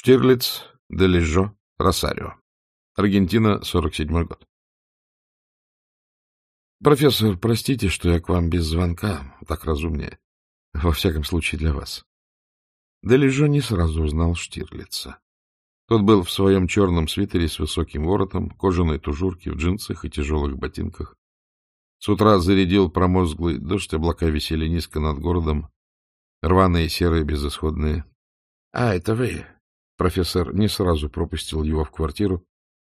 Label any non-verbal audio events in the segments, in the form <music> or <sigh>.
Штирлиц, Дележо, Росарио. Аргентина, 47 год. Профессор, простите, что я к вам без звонка, так разумнее. Во всяком случае, для вас. Дележо не сразу узнал Штирлица. Тот был в своем черном свитере с высоким воротом, кожаной тужурке, в джинсах и тяжелых ботинках. С утра зарядил промозглый дождь, облака висели низко над городом, рваные, серые, безысходные. — А, это вы? Профессор не сразу пропустил его в квартиру.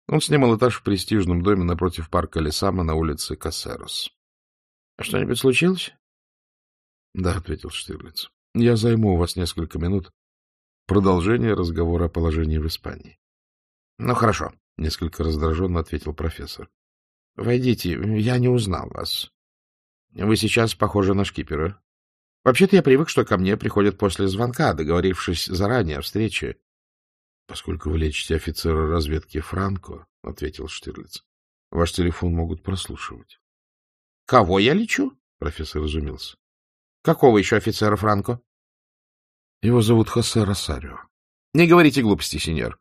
Он снимал этаж в престижном доме напротив парка Лесама на улице Кассерос. — Что-нибудь случилось? — Да, — ответил Штирлиц. — Я займу у вас несколько минут. Продолжение разговора о положении в Испании. — Ну, хорошо, — несколько раздраженно ответил профессор. — Войдите, я не узнал вас. Вы сейчас похожи на шкипера. Вообще-то я привык, что ко мне приходят после звонка, договорившись заранее о встрече. — Поскольку вы лечите офицера разведки Франко, — ответил Штирлиц, — ваш телефон могут прослушивать. — Кого я лечу? — профессор изумился. — Какого еще офицера Франко? — Его зовут Хосе Росарио. — Не говорите глупости, сеньор.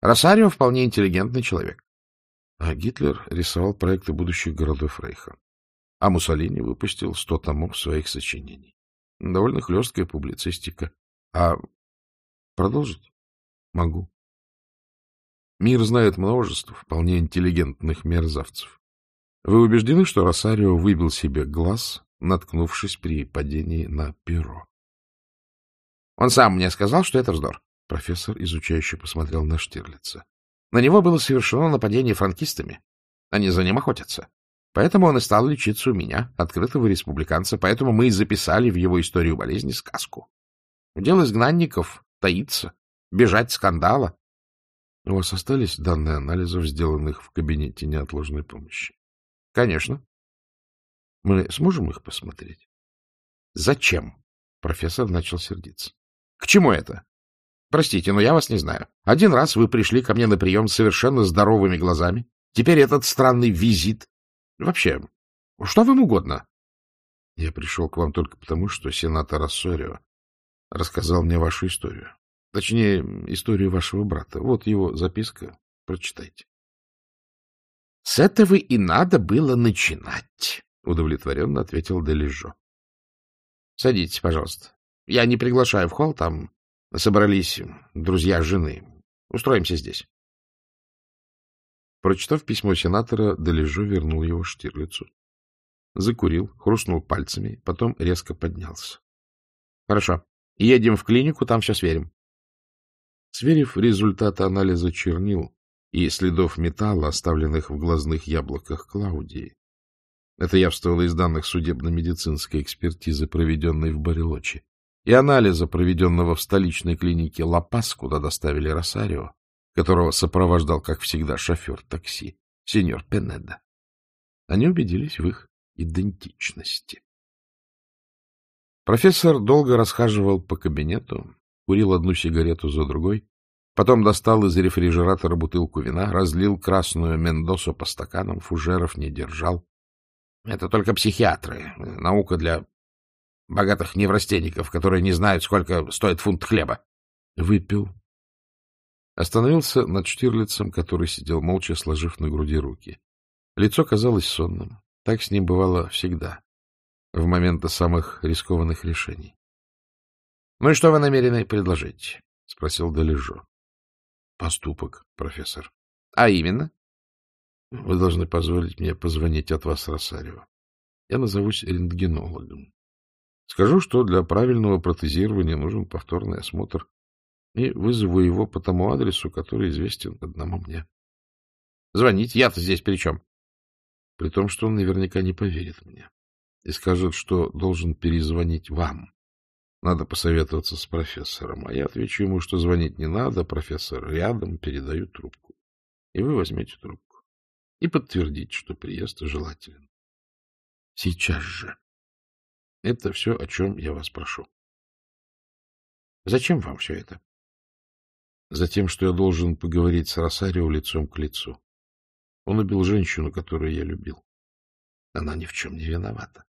Росарио вполне интеллигентный человек. А Гитлер рисовал проекты будущих городов Рейха. А Муссолини выпустил сто томов своих сочинений. Довольно хлесткая публицистика. А продолжить? Могу. Мир знает множество вполне интеллигентных мерзавцев. Вы убеждены, что Росарио выбил себе глаз, наткнувшись при падении на перо? Он сам мне сказал, что это вздор. Профессор изучающе посмотрел на Штирлица. На него было совершено нападение франкистами. Они за ним охотятся. Поэтому он и стал лечиться у меня, открытого республиканца, поэтому мы и записали в его историю болезни сказку. Дело изгнанников таится, бежать скандала. У вас остались данные анализов, сделанных в кабинете неотложной помощи? Конечно. Мы сможем их посмотреть? Зачем? Профессор начал сердиться. К чему это? Простите, но я вас не знаю. Один раз вы пришли ко мне на прием с совершенно здоровыми глазами. Теперь этот странный визит. Вообще, что вам угодно? Я пришел к вам только потому, что сенатор Ассорио рассказал мне вашу историю. Точнее, историю вашего брата. Вот его записка. Прочитайте. — С этого и надо было начинать, — удовлетворенно ответил Дележо. — Садитесь, пожалуйста. Я не приглашаю в холл, там собрались друзья жены. Устроимся здесь. Прочитав письмо сенатора, Дележо вернул его Штирлицу. Закурил, хрустнул пальцами, потом резко поднялся. — Хорошо. Едем в клинику, там все сверим. Сверив результаты анализа чернил и следов металла, оставленных в глазных яблоках Клаудии, это явствовало из данных судебно-медицинской экспертизы, проведенной в Барелочи, и анализа, проведенного в столичной клинике Лапас, куда доставили Росарио, которого сопровождал, как всегда, шофер такси, сеньор Пенеда. Они убедились в их идентичности. Профессор долго расхаживал по кабинету, курил одну сигарету за другой, потом достал из рефрижератора бутылку вина, разлил красную Мендосу по стаканам, фужеров не держал. Это только психиатры, наука для богатых неврастенников, которые не знают, сколько стоит фунт хлеба. Выпил. Остановился над Штирлицем, который сидел молча, сложив на груди руки. Лицо казалось сонным. Так с ним бывало всегда, в моменты самых рискованных решений. — Ну и что вы намерены предложить? — спросил Долежо. — Поступок, профессор. — А именно? — Вы должны позволить мне позвонить от вас Росарио. Я назовусь рентгенологом. Скажу, что для правильного протезирования нужен повторный осмотр, и вызову его по тому адресу, который известен одному мне. — Звонить? Я-то здесь при чем? При том, что он наверняка не поверит мне и скажет, что должен перезвонить вам. Надо посоветоваться с профессором. А я отвечу ему, что звонить не надо, профессор рядом, передаю трубку. И вы возьмете трубку. И подтвердите, что приезд желателен. Сейчас же. Это все, о чем я вас прошу. Зачем вам все это? Затем, что я должен поговорить с Росарио лицом к лицу. Он убил женщину, которую я любил. Она ни в чем не виновата.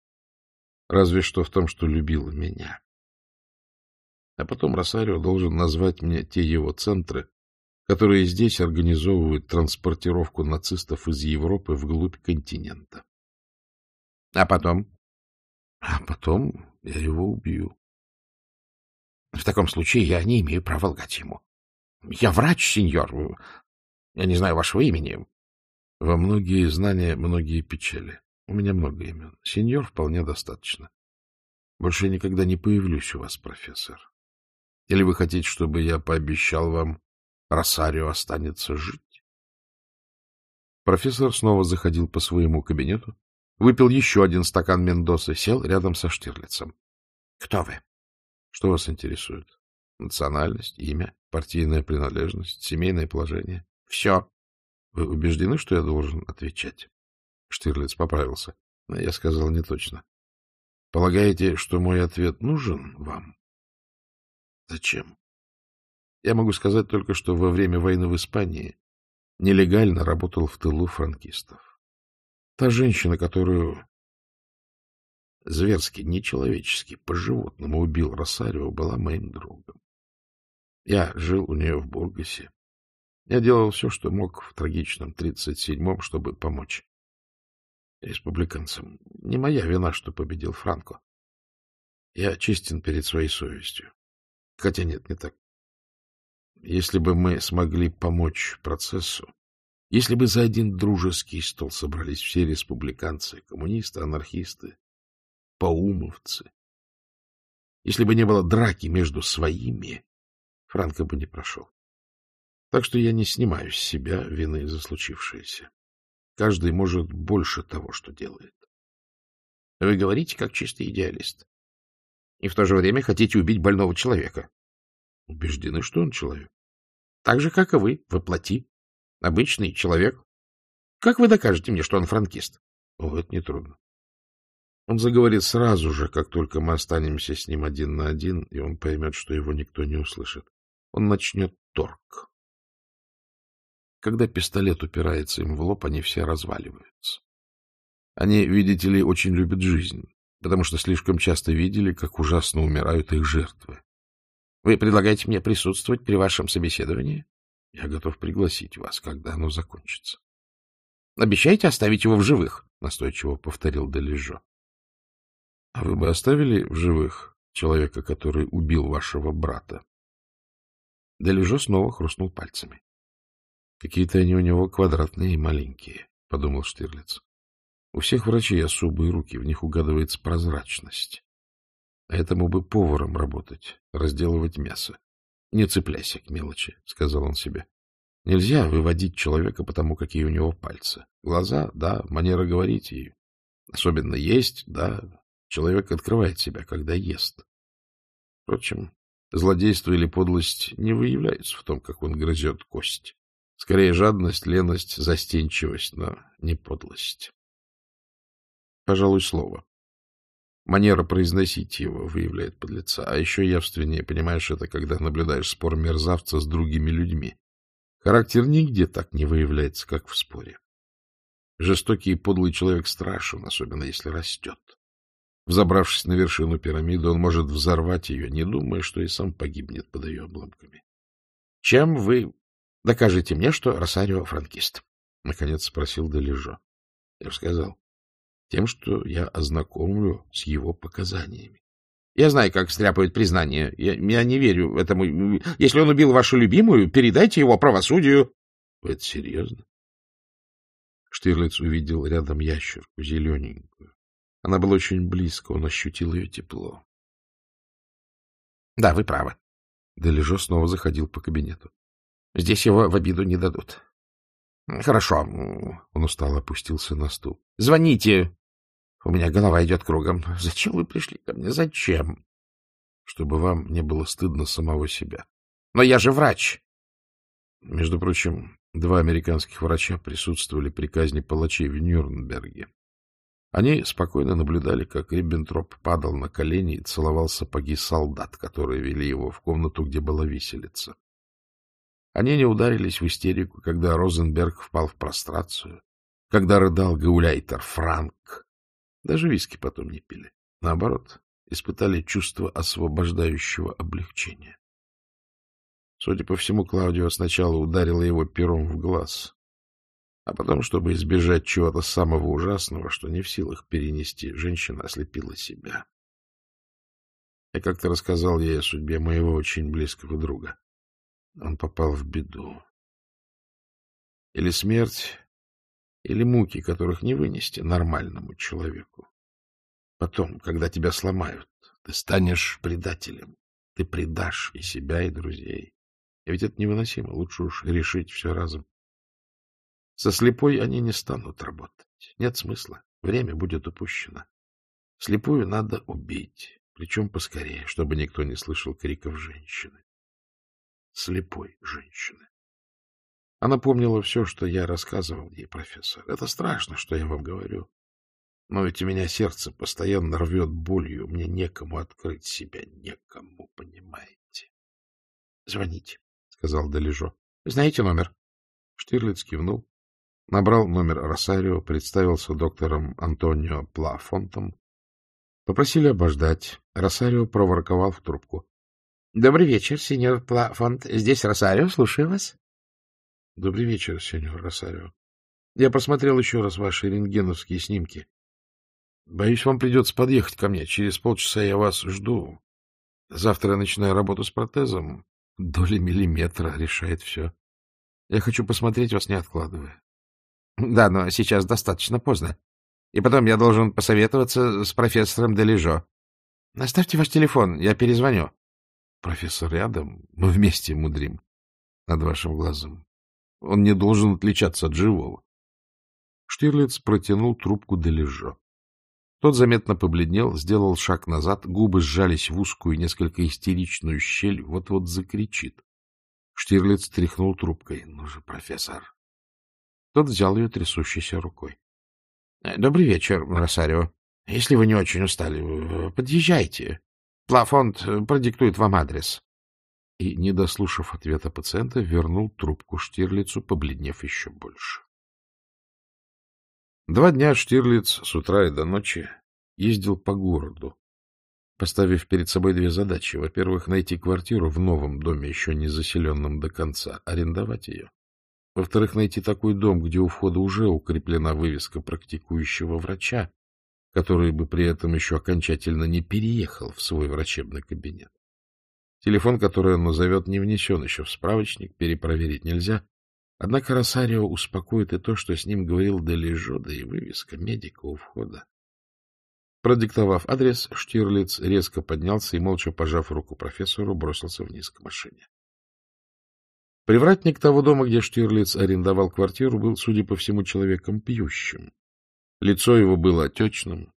Разве что в том, что любила меня. А потом Росарио должен назвать мне те его центры, которые здесь организовывают транспортировку нацистов из Европы вглубь континента. А потом? А потом я его убью. В таком случае я не имею права лгать ему. Я врач, сеньор. Я не знаю вашего имени. Во многие знания, многие печали. У меня много имен. Сеньор вполне достаточно. Больше никогда не появлюсь у вас, профессор. Или вы хотите, чтобы я пообещал вам, Росарио останется жить? Профессор снова заходил по своему кабинету, выпил еще один стакан Мендоса, сел рядом со Штирлицем. — Кто вы? — Что вас интересует? Национальность, имя, партийная принадлежность, семейное положение? — Все. — Вы убеждены, что я должен отвечать? Штирлиц поправился. Я сказал не точно. — Полагаете, что мой ответ нужен вам? — Зачем? Я могу сказать только, что во время войны в Испании нелегально работал в тылу франкистов. Та женщина, которую зверски, нечеловечески, по-животному убил Росарио, была моим другом. Я жил у нее в Бургасе. Я делал все, что мог в трагичном 37-м, чтобы помочь республиканцам. Не моя вина, что победил Франко. Я честен перед своей совестью. Хотя нет, не так. Если бы мы смогли помочь процессу, если бы за один дружеский стол собрались все республиканцы, коммунисты, анархисты, поумовцы, если бы не было драки между своими, Франко бы не прошел. Так что я не снимаю с себя вины за случившееся. Каждый может больше того, что делает. Вы говорите, как чистый идеалист. И в то же время хотите убить больного человека. Убеждены, что он человек. Так же, как и вы, воплоти. Обычный человек. Как вы докажете мне, что он франкист? О, это нетрудно. Он заговорит сразу же, как только мы останемся с ним один на один, и он поймет, что его никто не услышит. Он начнет торг. Когда пистолет упирается им в лоб, они все разваливаются. Они, видите ли, очень любят жизнь, потому что слишком часто видели, как ужасно умирают их жертвы. Вы предлагаете мне присутствовать при вашем собеседовании? Я готов пригласить вас, когда оно закончится. Обещаете оставить его в живых? Настойчиво повторил Дележо. А вы бы оставили в живых человека, который убил вашего брата? Дележо снова хрустнул пальцами. Какие-то они у него квадратные и маленькие, — подумал Штирлиц. У всех врачей особые руки, в них угадывается прозрачность. Этому бы поваром работать, разделывать мясо. Не цепляйся к мелочи, — сказал он себе. Нельзя выводить человека потому, какие у него пальцы. Глаза, да, манера говорить и особенно есть, да. Человек открывает себя, когда ест. Впрочем, злодейство или подлость не выявляются в том, как он грызет кость. Скорее жадность, леность, застенчивость, но не подлость. Пожалуй, слово. Манера произносить его выявляет подлеца. А еще явственнее понимаешь это, когда наблюдаешь спор мерзавца с другими людьми. Характер нигде так не выявляется, как в споре. Жестокий и подлый человек страшен, особенно если растет. Взобравшись на вершину пирамиды, он может взорвать ее, не думая, что и сам погибнет под ее обломками. — Чем вы Докажите мне, что Росарио франкист. — наконец спросил Дележо. Я сказал. Тем, что я ознакомлю с его показаниями. Я знаю, как стряпают признание. Я, я не верю этому. Если он убил вашу любимую, передайте его правосудию. — это серьезно? Штирлиц увидел рядом ящерку, зелененькую. Она была очень близко, он ощутил ее тепло. — Да, вы правы. Дележо снова заходил по кабинету. Здесь его в обиду не дадут. — Хорошо. Он устало опустился на стул. — Звоните. У меня голова идет кругом. Зачем вы пришли ко мне? Зачем? — Чтобы вам не было стыдно самого себя. — Но я же врач. Между прочим, два американских врача присутствовали при казни палачей в Нюрнберге. Они спокойно наблюдали, как Риббентроп падал на колени и целовал сапоги солдат, которые вели его в комнату, где была виселица. Они не ударились в истерику, когда Розенберг впал в прострацию, когда рыдал гауляйтер Франк. Даже виски потом не пили. Наоборот, испытали чувство освобождающего облегчения. Судя по всему, Клаудио сначала ударила его пером в глаз, а потом, чтобы избежать чего-то самого ужасного, что не в силах перенести, женщина ослепила себя. Я как-то рассказал ей о судьбе моего очень близкого друга. Он попал в беду. Или смерть, или муки, которых не вынести нормальному человеку. Потом, когда тебя сломают, ты станешь предателем. Ты предашь и себя, и друзей. И ведь это невыносимо. Лучше уж решить все разом. Со слепой они не станут работать. Нет смысла. Время будет упущено. Слепую надо убить, причем поскорее, чтобы никто не слышал криков женщины. Слепой женщины. Она помнила все, что я рассказывал ей, профессор. Это страшно, что я вам говорю. Но ведь у меня сердце постоянно рвет болью, мне некому открыть себя, некому, понимаете? — Звоните, — сказал Дележо. — Знаете номер? Штирлиц кивнул, набрал номер Росарио, представился доктором Антонио Плафонтом. Попросили обождать. Росарио проворковал в трубку. — Добрый вечер, сеньор Плафонт. Здесь Росарио, слушаю вас. — Добрый вечер, сеньор Росарио. Я посмотрел еще раз ваши рентгеновские снимки. Боюсь, вам придется подъехать ко мне. Через полчаса я вас жду. Завтра я начинаю работу с протезом. Доля миллиметра решает все. Я хочу посмотреть вас, не откладывая. Да, но сейчас достаточно поздно. И потом я должен посоветоваться с профессором Дележо. Оставьте ваш телефон, я перезвоню. Профессор рядом, мы вместе мудрим над вашим глазом. Он не должен отличаться от живого. Штирлиц протянул трубку Дележо. Тот заметно побледнел, сделал шаг назад, губы сжались в узкую, несколько истеричную щель, вот-вот закричит. Штирлиц тряхнул трубкой. — Ну же, профессор. Тот взял ее трясущейся рукой. — Добрый вечер, Росарио. Если вы не очень устали, подъезжайте. Плафонд продиктует вам адрес. И, не дослушав ответа пациента, вернул трубку Штирлицу, побледнев еще больше. Два дня Штирлиц с утра и до ночи ездил по городу, поставив перед собой две задачи. Во-первых, найти квартиру в новом доме, еще не заселенном до конца, арендовать ее. Во-вторых, найти такой дом, где у входа уже укреплена вывеска практикующего врача, который бы при этом еще окончательно не переехал в свой врачебный кабинет. Телефон, который он назовет, не внесен еще в справочник, перепроверить нельзя, Однако Росарио успокоит и то, что с ним говорил Дележо, да и вывеска медика у входа. Продиктовав адрес, Штирлиц резко поднялся и, молча пожав руку профессору, бросился вниз к машине. Привратник того дома, где Штирлиц арендовал квартиру, был, судя по всему, человеком пьющим. Лицо его было отечным,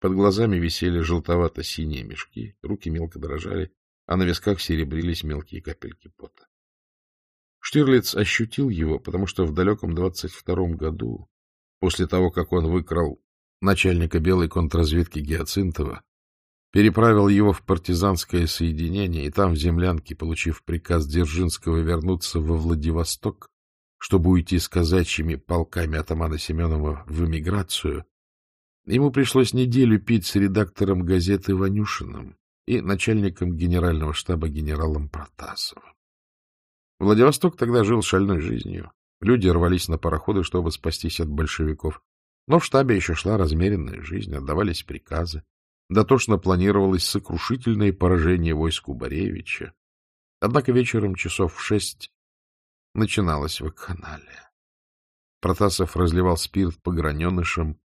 под глазами висели желтовато-синие мешки, руки мелко дрожали, а на висках серебрились мелкие капельки пота. Штирлиц ощутил его, потому что в далеком 22-м году, после того, как он выкрал начальника белой контрразведки Геоцинтова, переправил его в партизанское соединение, и там, в землянке, получив приказ Дзержинского вернуться во Владивосток, чтобы уйти с казачьими полками атамана Семенова в эмиграцию, ему пришлось неделю пить с редактором газеты Ванюшиным и начальником генерального штаба генералом Протасовым. Владивосток тогда жил шальной жизнью. Люди рвались на пароходы, чтобы спастись от большевиков. Но в штабе еще шла размеренная жизнь, отдавались приказы. Дотошно планировалось сокрушительное поражение войску Боревича. Однако вечером часов в шесть начиналась вакханалия. Протасов разливал спирт по граненышам,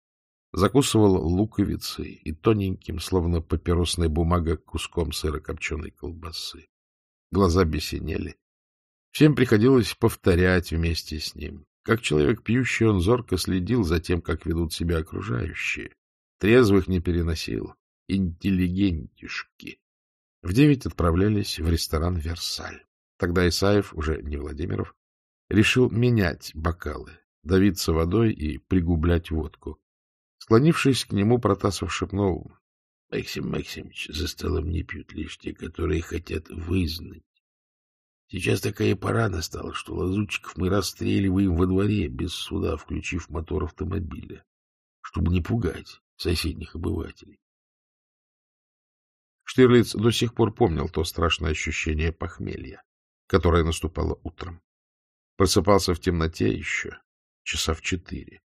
закусывал луковицей и тоненьким, словно папиросная бумага, куском сырокопченой колбасы. Глаза бесенели. Всем приходилось повторять вместе с ним. Как человек пьющий, он зорко следил за тем, как ведут себя окружающие. Трезвых не переносил. Интеллигентишки. В девять отправлялись в ресторан «Версаль». Тогда Исаев, уже не Владимиров, решил менять бокалы, давиться водой и пригублять водку. Склонившись к нему, Протасов шепнул, — Максим Максимович, за столом не пьют лишь те, которые хотят вызнать Сейчас такая пора настала, что лазутчиков мы расстреливаем во дворе без суда, включив мотор автомобиля, чтобы не пугать соседних обывателей. Штирлиц до сих пор помнил то страшное ощущение похмелья, которое наступало утром. Просыпался в темноте еще часа в четыре.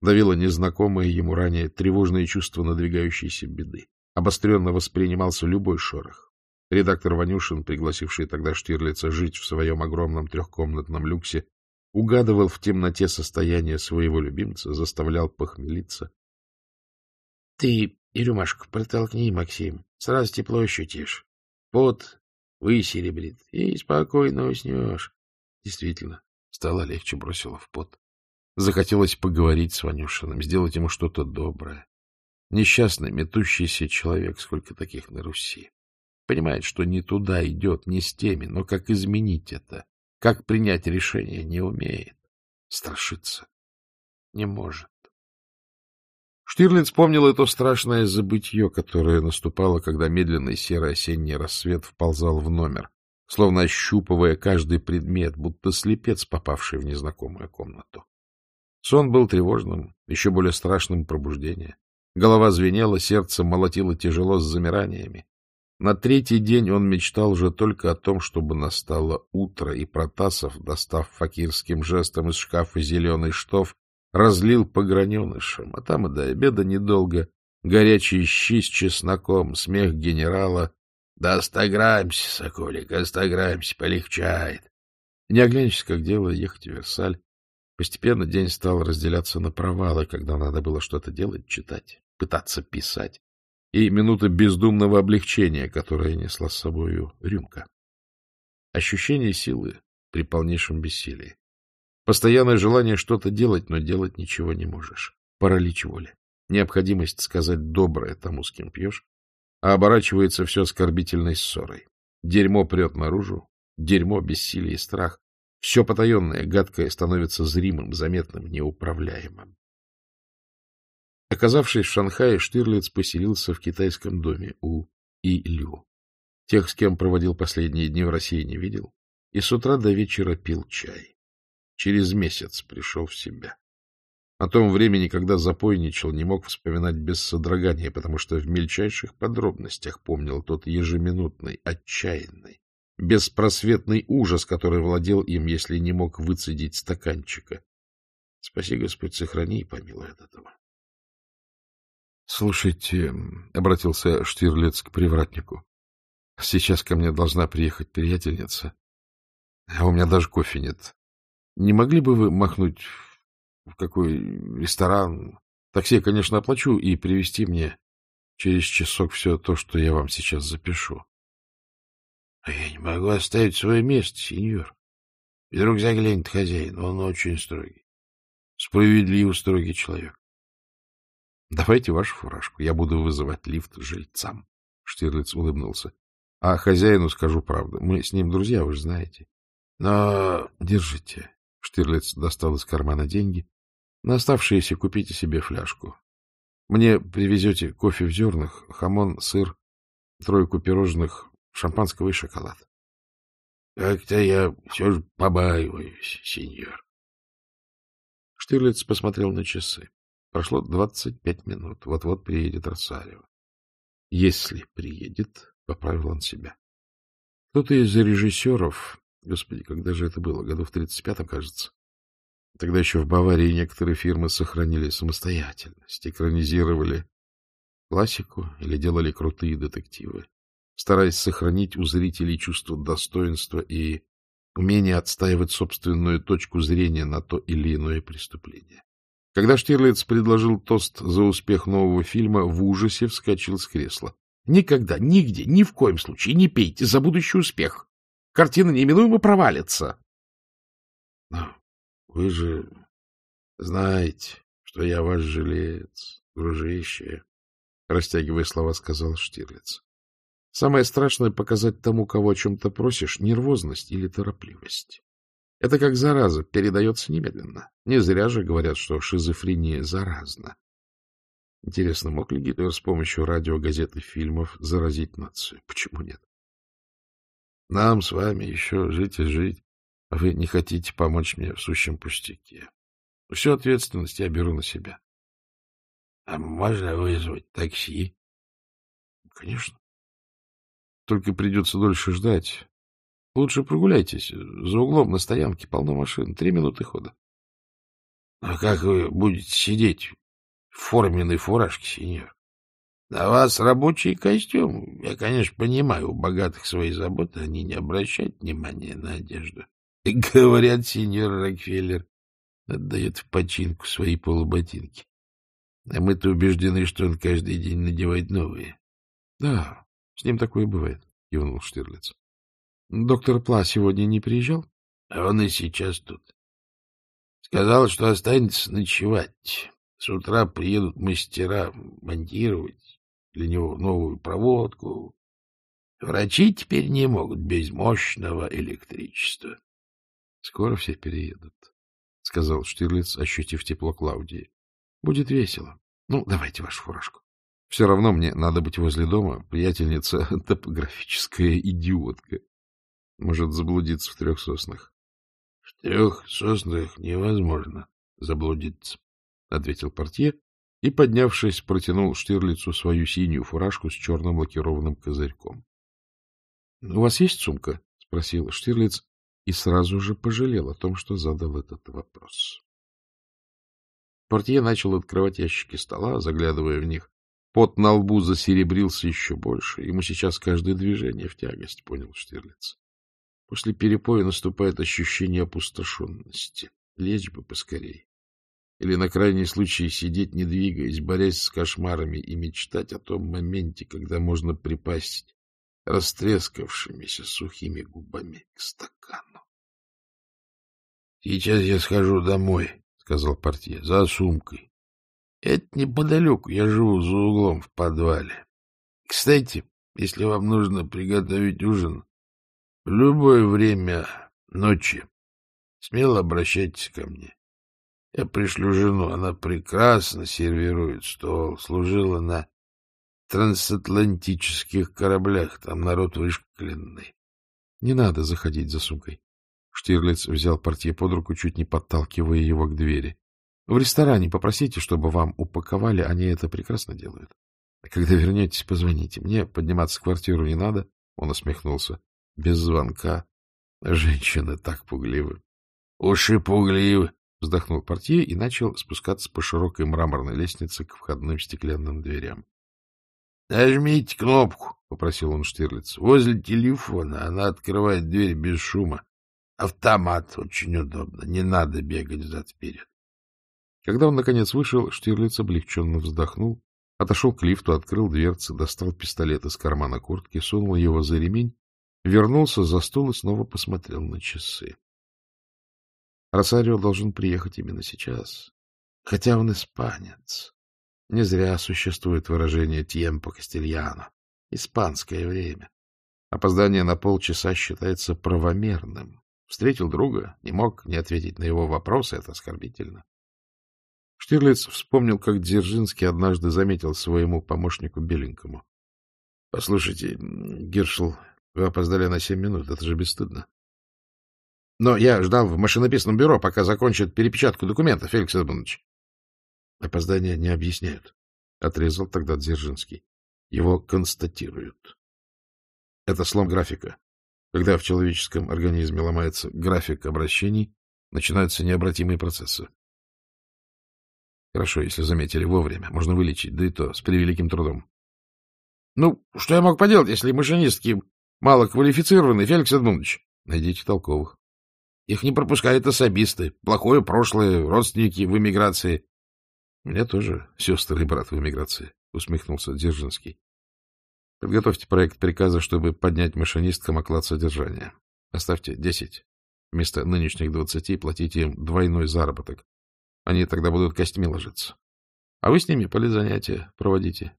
Давило незнакомое ему ранее тревожное чувство надвигающейся беды. Обостренно воспринимался любой шорох. Редактор Ванюшин, пригласивший тогда Штирлица жить в своем огромном трехкомнатном люксе, угадывал в темноте состояние своего любимца, заставлял похмелиться. — Ты и рюмашку протолкни, Максим, сразу тепло ощутишь. Пот высеребрит, и спокойно уснешь. Действительно, стало легче, бросила в пот. Захотелось поговорить с Ванюшиным, сделать ему что-то доброе. Несчастный, метущийся человек, сколько таких на Руси. Понимает, что не туда идет, не с теми, но как изменить это, как принять решение, не умеет. Страшится. Не может. Штирлиц помнил это страшное забытье, которое наступало, когда медленный серый осенний рассвет вползал в номер, словно ощупывая каждый предмет, будто слепец, попавший в незнакомую комнату. Сон был тревожным, еще более страшным пробуждение. Голова звенела, сердце молотило тяжело с замираниями. На третий день он мечтал уже только о том, чтобы настало утро, и Протасов, достав факирским жестом из шкафа зеленый штоф, разлил по граненышам, а там и до обеда недолго. Горячие щи с чесноком, смех генерала. Да остаграемся, Соколик, остаграемся, полегчает. Не оглянешься, как дело ехать в Версаль. Постепенно день стал разделяться на провалы, когда надо было что-то делать, читать, пытаться писать, и минута бездумного облегчения, которое несла с собою рюмка. Ощущение силы при полнейшем бессилии. Постоянное желание что-то делать, но делать ничего не можешь. Паралич воли. Необходимость сказать доброе тому, с кем пьешь, а оборачивается все оскорбительной ссорой. Дерьмо прет наружу, дерьмо, бессилие и страх. Все потаенное, гадкое становится зримым, заметным, неуправляемым. Оказавшись в Шанхае, Штирлиц поселился в китайском доме у И-Лю. Тех, с кем проводил последние дни в России, не видел, и с утра до вечера пил чай. Через месяц пришел в себя. О том времени, когда запойничал, не мог вспоминать без содрогания, потому что в мельчайших подробностях помнил тот ежеминутный, отчаянный, беспросветный ужас, который владел им, если не мог выцедить стаканчика. Спаси, Господь, сохрани и помилуй от этого. — Слушайте, — обратился Штирлиц к привратнику, — сейчас ко мне должна приехать приятельница, а у меня даже кофе нет. Не могли бы вы махнуть в какой ресторан? Такси я, конечно, оплачу и привезти мне через часок все то, что я вам сейчас запишу. — А я не могу оставить свое место, сеньор. Вдруг заглянет хозяин, он очень строгий. Справедливо строгий человек. — Давайте вашу фуражку, я буду вызывать лифт жильцам. Штирлиц улыбнулся. — А хозяину скажу правду. Мы с ним друзья, вы же знаете. — Но держите. Штирлиц достал из кармана деньги. На оставшиеся купите себе фляжку. Мне привезете кофе в зернах, хамон, сыр, тройку пирожных, шампанского и шоколад. — Как-то я все же побаиваюсь, сеньор. Штирлиц посмотрел на часы. Прошло двадцать пять минут. Вот-вот приедет Росарио. Если приедет, поправил он себя. Кто-то из режиссеров Господи, когда же это было? Году в 35-м, кажется. Тогда еще в Баварии некоторые фирмы сохранили самостоятельность, экранизировали классику или делали крутые детективы, стараясь сохранить у зрителей чувство достоинства и умение отстаивать собственную точку зрения на то или иное преступление. Когда Штирлиц предложил тост за успех нового фильма, в ужасе вскочил с кресла. — Никогда, нигде, ни в коем случае не пейте за будущий успех. Картина неминуемо провалится. — Но вы же знаете, что я ваш жилец, дружище, — растягивая слова, сказал Штирлиц. Самое страшное — показать тому, кого о чем-то просишь, нервозность или торопливость. Это как зараза, передается немедленно. Не зря же говорят, что шизофрения заразна. Интересно, мог ли Гитлер с помощью радио, газет и фильмов заразить нацию? Почему нет? Нам с вами еще жить и жить, а вы не хотите помочь мне в сущем пустяке. Всю ответственность я беру на себя. — А можно вызвать такси? — Конечно. Только придется дольше ждать. Лучше прогуляйтесь. За углом на стоянке полно машин. Три минуты хода. — А как вы будете сидеть в форменной фуражке, сеньор? На вас рабочий костюм. Я, конечно, понимаю, у богатых свои заботы, они не обращают внимания на одежду. <laughs> И говорят, сеньор Рокфеллер отдает в починку свои полуботинки. А мы-то убеждены, что он каждый день надевает новые. — Да, с ним такое бывает, — кивнул Штирлиц. — Доктор Пла сегодня не приезжал? — А он и сейчас тут. Сказал, что останется ночевать. С утра приедут мастера монтировать для него новую проводку. Врачи теперь не могут без мощного электричества. — Скоро все переедут, — сказал Штирлиц, ощутив тепло Клаудии. — Будет весело. Ну, давайте вашу фуражку. Все равно мне надо быть возле дома. Приятельница <laughs> — топографическая идиотка. Может заблудиться в трех соснах. — В трех соснах невозможно заблудиться, — ответил портье и, поднявшись, протянул Штирлицу свою синюю фуражку с черным лакированным козырьком. — У вас есть сумка? — спросил Штирлиц и сразу же пожалел о том, что задал этот вопрос. Портье начал открывать ящики стола, заглядывая в них. Пот на лбу засеребрился еще больше. Ему сейчас каждое движение в тягость, понял Штирлиц. После перепоя наступает ощущение опустошенности. Лечь бы поскорей. Или, на крайний случай, сидеть, не двигаясь, борясь с кошмарами и мечтать о том моменте, когда можно припасть растрескавшимися сухими губами к стакану. — Сейчас я схожу домой, — сказал портье, — за сумкой. Это неподалеку, я живу за углом в подвале. Кстати, если вам нужно приготовить ужин, в любое время ночи смело обращайтесь ко мне. Я пришлю жену, она прекрасно сервирует стол, служила на трансатлантических кораблях, там народ вышкаленный. Не надо заходить за сумкой. Штирлиц взял портье под руку, чуть не подталкивая его к двери. В ресторане попросите, чтобы вам упаковали, они это прекрасно делают. А когда вернетесь, позвоните. Мне подниматься в квартиру не надо. Он усмехнулся. Без звонка. Женщины так пугливы. Уши пугливы, вздохнул портье и начал спускаться по широкой мраморной лестнице к входным стеклянным дверям. — Нажмите кнопку, — попросил он Штирлиц. — Возле телефона она открывает дверь без шума. Автомат очень удобно, не надо бегать взад-вперед. Когда он, наконец, вышел, Штирлиц облегченно вздохнул, отошел к лифту, открыл дверцы, достал пистолет из кармана куртки, сунул его за ремень, вернулся за стол и снова посмотрел на часы. Росарио должен приехать именно сейчас, хотя он испанец. Не зря существует выражение «тьемпо кастильяно» — испанское время. Опоздание на полчаса считается правомерным. Встретил друга, не мог не ответить на его вопросы, это оскорбительно. Штирлиц вспомнил, как Дзержинский однажды заметил своему помощнику Беленькому. — Послушайте, Гершел, вы опоздали на семь минут, это же бесстыдно. — Но я ждал в машинописном бюро, пока закончат перепечатку документов, Феликс Эдмонович. — Опоздания не объясняют, — отрезал тогда Дзержинский. — Его констатируют. Это слом графика. Когда в человеческом организме ломается график обращений, начинаются необратимые процессы. Хорошо, если заметили вовремя. Можно вылечить, да и то с превеликим трудом. Ну, что я мог поделать, если машинистки мало квалифицированы, Феликс Эдмундович? Найдите толковых. Их не пропускают особисты. Плохое прошлое, родственники в эмиграции. — У меня тоже сестры и брат в эмиграции, — усмехнулся Дзержинский. — Подготовьте проект приказа, чтобы поднять машинисткам оклад содержания. Оставьте десять. Вместо нынешних двадцати платите им двойной заработок. Они тогда будут костями ложиться. А вы с ними политзанятия проводите.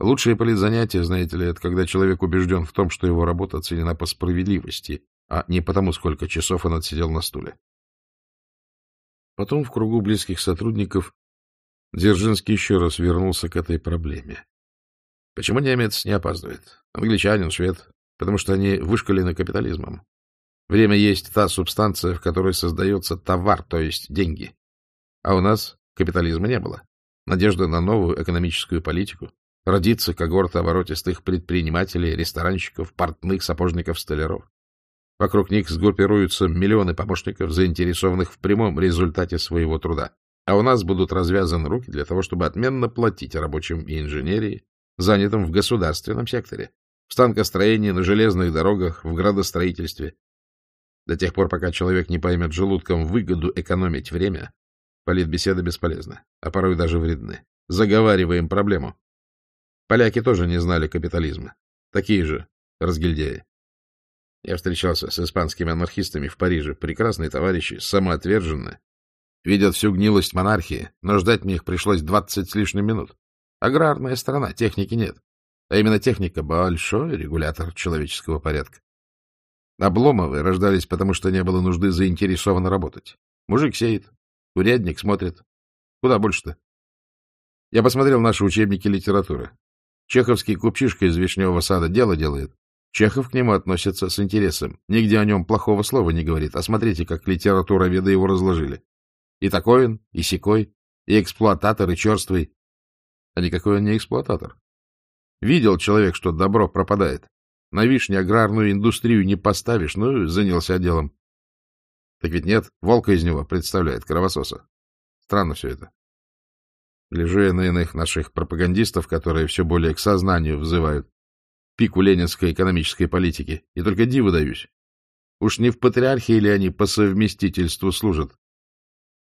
Лучшие политзанятия, знаете ли, это когда человек убежден в том, что его работа оценена по справедливости, а не потому, сколько часов он отсидел на стуле. Потом в кругу близких сотрудников Дзержинский еще раз вернулся к этой проблеме. Почему немец не опаздывает? Англичанин, швед. Потому что они вышкалены капитализмом. Время есть та субстанция, в которой создается товар, то есть деньги. А у нас капитализма не было. Надежда на новую экономическую политику. Родится когорта оборотистых предпринимателей, ресторанщиков, портных, сапожников, столяров. Вокруг них сгруппируются миллионы помощников, заинтересованных в прямом результате своего труда. А у нас будут развязаны руки для того, чтобы отменно платить рабочим и инженерии, занятым в государственном секторе, в станкостроении, на железных дорогах, в градостроительстве. До тех пор, пока человек не поймет желудком выгоду экономить время, политбеседы бесполезны, а порой даже вредны. Заговариваем проблему. Поляки тоже не знали капитализма. Такие же разгильдяи. Я встречался с испанскими анархистами в Париже. Прекрасные товарищи, самоотверженные. Видят всю гнилость монархии, но ждать мне их пришлось двадцать с лишним минут. Аграрная страна, техники нет. А именно техника — большой регулятор человеческого порядка. Обломовы рождались, потому что не было нужды заинтересованно работать. Мужик сеет, урядник смотрит. Куда больше-то? Я посмотрел наши учебники литературы. Чеховский купчишка из Вишневого сада дело делает. Чехов к нему относится с интересом. Нигде о нем плохого слова не говорит. А смотрите, как литература веда его разложили. И такой он, и сякой, и эксплуататор, и черствый. А никакой он не эксплуататор. Видел человек, что добро пропадает. На вишне аграрную индустрию не поставишь, ну, занялся делом. Так ведь нет, волка из него представляет, кровососа. Странно все это. Гляжу я на иных наших пропагандистов, которые все более к сознанию взывают пику ленинской экономической политики, и только диву даюсь. Уж не в патриархии ли они по совместительству служат?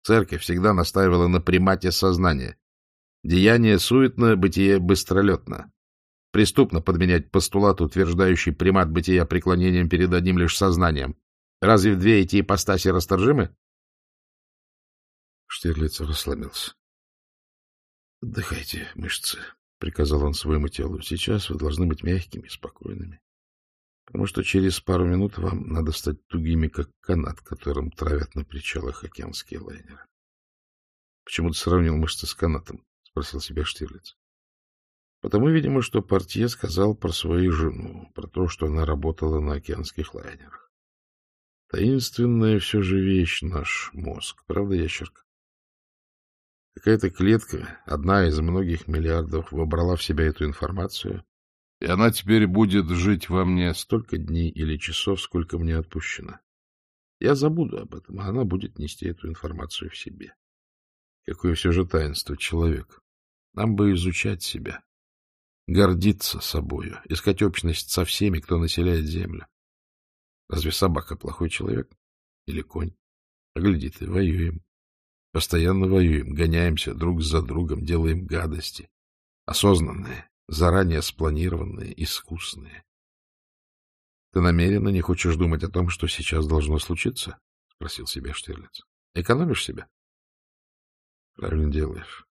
Церковь всегда настаивала на примате сознания. Деяние суетно, бытие быстролетно. Преступно подменять постулат, утверждающий примат бытия преклонением перед одним лишь сознанием. Разве две эти ипостаси расторжимы? Штирлиц расслабился. — Отдыхайте, мышцы, — приказал он своему телу. — Сейчас вы должны быть мягкими, спокойными, потому что через пару минут вам надо стать тугими, как канат, которым травят на причалах океанские лайнеры. — Почему ты сравнил мышцы с канатом? — спросил себя Штирлиц. — Потому, видимо, что портье сказал про свою жену, про то, что она работала на океанских лайнерах. Таинственная все же вещь наш мозг, правда, ящерка? Какая-то клетка, одна из многих миллиардов, вобрала в себя эту информацию, и она теперь будет жить во мне столько дней или часов, сколько мне отпущено. Я забуду об этом, а она будет нести эту информацию в себе. Какое все же таинство человек. Нам бы изучать себя, гордиться собою, искать общность со всеми, кто населяет землю. Разве собака плохой человек? Или конь? А гляди ты, воюем. Постоянно воюем, гоняемся друг за другом, делаем гадости. Осознанные, заранее спланированные, искусные. Ты намеренно не хочешь думать о том, что сейчас должно случиться? — спросил себя Штирлиц. — Экономишь себя? — Правильно делаешь.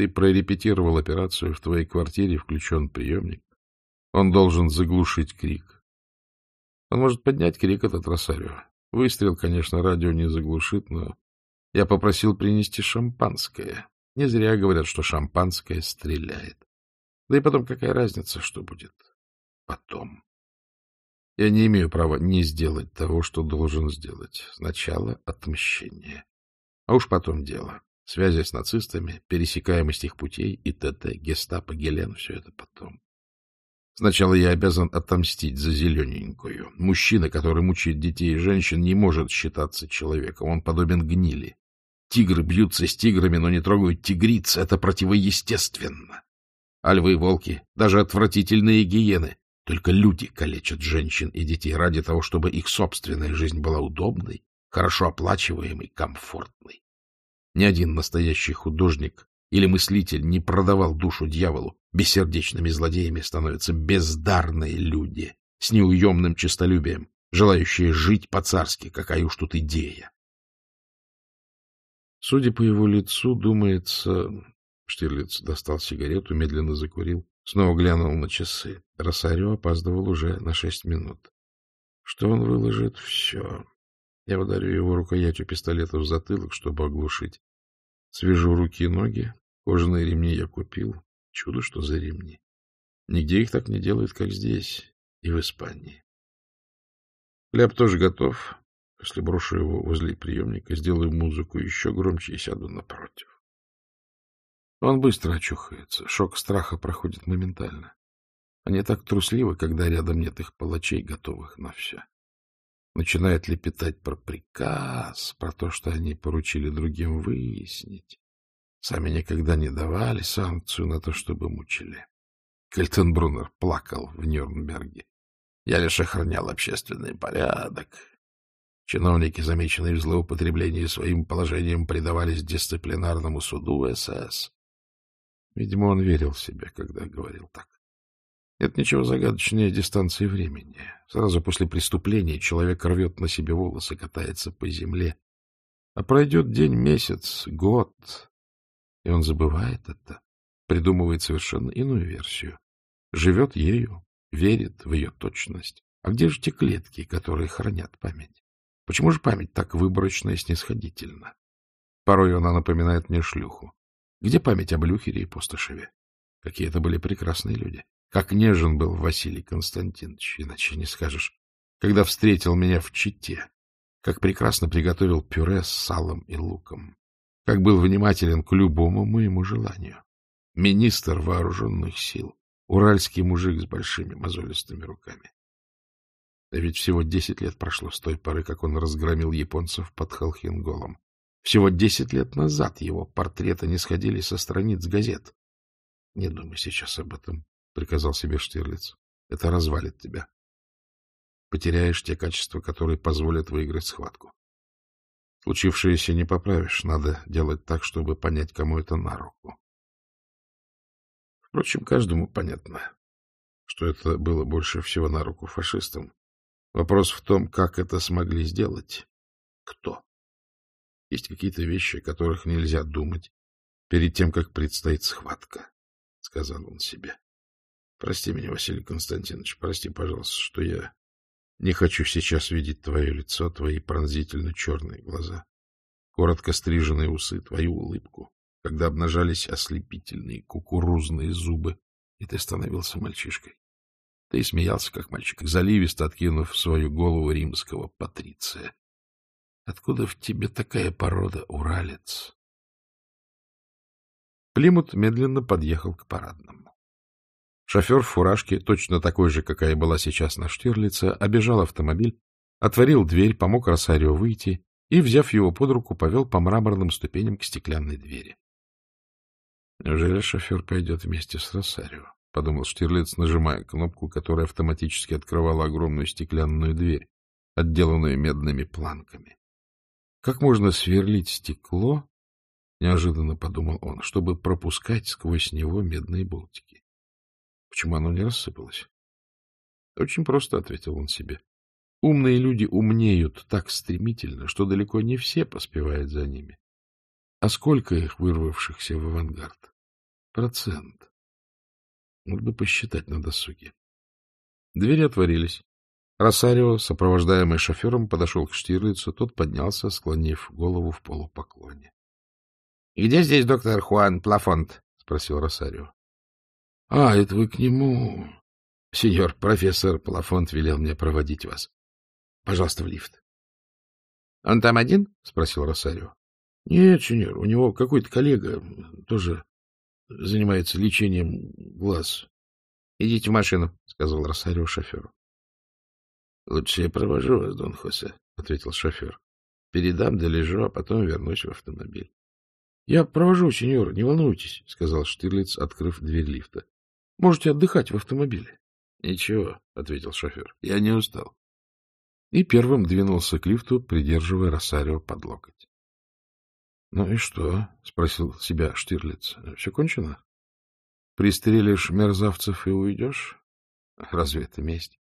Ты прорепетировал операцию, в твоей квартире включен приемник. Он должен заглушить крик. Он может поднять крик этот Росарио. Выстрел, конечно, радио не заглушит, но я попросил принести шампанское. Не зря говорят, что шампанское стреляет. Да и потом, какая разница, что будет потом? Я не имею права не сделать того, что должен сделать. Сначала отмщение. А уж потом дело. Связи с нацистами, пересекаемость их путей, и т.т., гестапо, Гелен — все это потом. Сначала я обязан отомстить за зелененькую. Мужчина, который мучает детей и женщин, не может считаться человеком. Он подобен гнили. Тигры бьются с тиграми, но не трогают тигриц. Это противоестественно. А львы, волки, даже отвратительные гиены. Только люди калечат женщин и детей ради того, чтобы их собственная жизнь была удобной, хорошо оплачиваемой, комфортной. Ни один настоящий художник или мыслитель не продавал душу дьяволу. Бессердечными злодеями становятся бездарные люди с неуемным честолюбием, желающие жить по-царски. Какая уж тут идея! Судя по его лицу, думается... Штирлиц достал сигарету, медленно закурил, снова глянул на часы. Росарио опаздывал уже на шесть минут. Что он выложит? Все. Я ударю его рукоятью пистолета в затылок, чтобы оглушить. Свяжу руки и ноги. Кожаные ремни я купил. Чудо, что за ремни. Нигде их так не делают, как здесь и в Испании. Хлеб тоже готов. Если брошу его возле приемника, сделаю музыку еще громче и сяду напротив. Он быстро очухается, шок страха проходит моментально. Они так трусливы, когда рядом нет их палачей, готовых на все. Начинает лепетать про приказ, про то, что они поручили другим выяснить. Сами никогда не давали санкцию на то, чтобы мучили. Кальтенбруннер плакал в Нюрнберге. Я лишь охранял общественный порядок. Чиновники, замеченные в злоупотреблении своим положением, предавались дисциплинарному суду СС. Видимо, он верил в себя, когда говорил так. Это ничего загадочнее дистанции времени. Сразу после преступления человек рвет на себе волосы, катается по земле. А пройдет день, месяц, год, и он забывает это, придумывает совершенно иную версию. Живет ею, верит в ее точность. А где же те клетки, которые хранят память? Почему же память так выборочна и снисходительна? Порой она напоминает мне шлюху. Где память об Люхере и Пустошеве? Какие это были прекрасные люди. Как нежен был Василий Константинович, иначе не скажешь. Когда встретил меня в Чите, как прекрасно приготовил пюре с салом и луком, как был внимателен к любому моему желанию. Министр вооруженных сил, уральский мужик с большими мозолистыми руками. Да ведь всего десять лет прошло с той поры, как он разгромил японцев под Халхинголом. Всего десять лет назад его портреты не сходили со страниц газет. — Не думай сейчас об этом, — приказал себе Штирлиц. — Это развалит тебя. Потеряешь те качества, которые позволят выиграть схватку. Случившееся не поправишь, надо делать так, чтобы понять, кому это на руку. Впрочем, каждому понятно, что это было больше всего на руку фашистам. Вопрос в том, как это смогли сделать. Кто? Есть какие-то вещи, о которых нельзя думать перед тем, как предстоит схватка, — сказал он себе. — Прости меня, Василий Константинович, прости, пожалуйста, что я не хочу сейчас видеть твое лицо, твои пронзительно черные глаза, коротко стриженные усы, твою улыбку, когда обнажались ослепительные кукурузные зубы, и ты становился мальчишкой. Ты смеялся, как мальчик, заливисто откинув свою голову римского патриция. Откуда в тебе такая порода, уралец? Плимут медленно подъехал к парадному. Шофер в фуражке, точно такой же, какая была сейчас на Штирлице, обежал автомобиль, отворил дверь, помог Росарио выйти и, взяв его под руку, повел по мраморным ступеням к стеклянной двери. Неужели шофер пойдет вместе с Росарио? — подумал Штирлиц, нажимая кнопку, которая автоматически открывала огромную стеклянную дверь, отделанную медными планками. Как можно сверлить стекло, неожиданно подумал он, чтобы пропускать сквозь него медные болтики. Почему оно не рассыпалось? Очень просто, — ответил он себе. Умные люди умнеют так стремительно, что далеко не все поспевают за ними. А сколько их, вырвавшихся в авангард? Процент. Надо бы посчитать на досуге. Двери отворились. Росарио, сопровождаемый шофером, подошел к Штирлицу. Тот поднялся, склонив голову в полупоклоне. — Где здесь доктор Хуан Плафонт? — спросил Росарио. — А, это вы к нему. Сеньор, профессор Плафонт велел мне проводить вас. Пожалуйста, в лифт. — Он там один? — спросил Росарио. — Нет, сеньор, у него какой-то коллега тоже занимается лечением глаз. — Идите в машину, — сказал Росарио шоферу. — Лучше я провожу вас, Дон Хосе, — ответил шофер. — Передам, долежу, а потом вернусь в автомобиль. — Я провожу, сеньор, не волнуйтесь, — сказал Штирлиц, открыв дверь лифта. — Можете отдыхать в автомобиле. — Ничего, — ответил шофер, — я не устал. И первым двинулся к лифту, придерживая Росарио под локоть. — Ну и что? — спросил себя Штирлиц. — Все кончено? Пристрелишь мерзавцев и уйдешь? Разве это месть?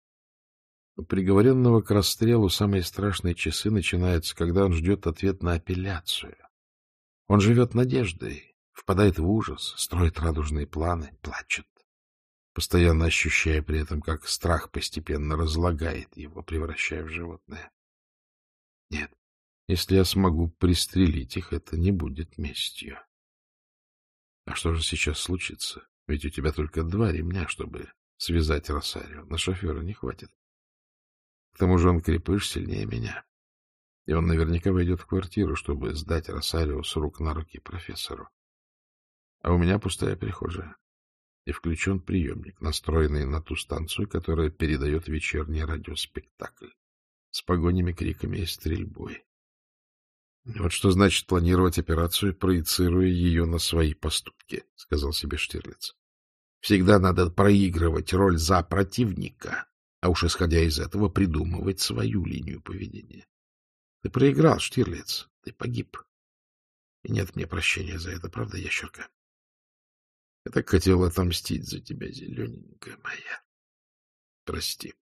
У приговоренного к расстрелу самые страшные часы начинаются, когда он ждет ответ на апелляцию. Он живет надеждой, впадает в ужас, строит радужные планы, плачет, постоянно ощущая при этом, как страх постепенно разлагает его, превращая в животное. Нет, если я смогу пристрелить их, это не будет местью. А что же сейчас случится? Ведь у тебя только два ремня, чтобы связать Росарио. На шофера не хватит. К тому же он крепыш сильнее меня. И он наверняка войдет в квартиру, чтобы сдать Росарио с рук на руки профессору. а у меня пустая прихожая. И включен приемник, настроенный на ту станцию, которая передает вечерний радиоспектакль с погонями, криками и стрельбой. Вот что значит планировать операцию, проецируя ее на свои поступки, — сказал себе Штирлиц. Всегда надо проигрывать роль за противника, а уж исходя из этого придумывать свою линию поведения. Ты проиграл, Штирлиц, ты погиб. И нет мне прощения за это, правда, ящерка? Я так хотел отомстить за тебя, зелененькая моя. Прости.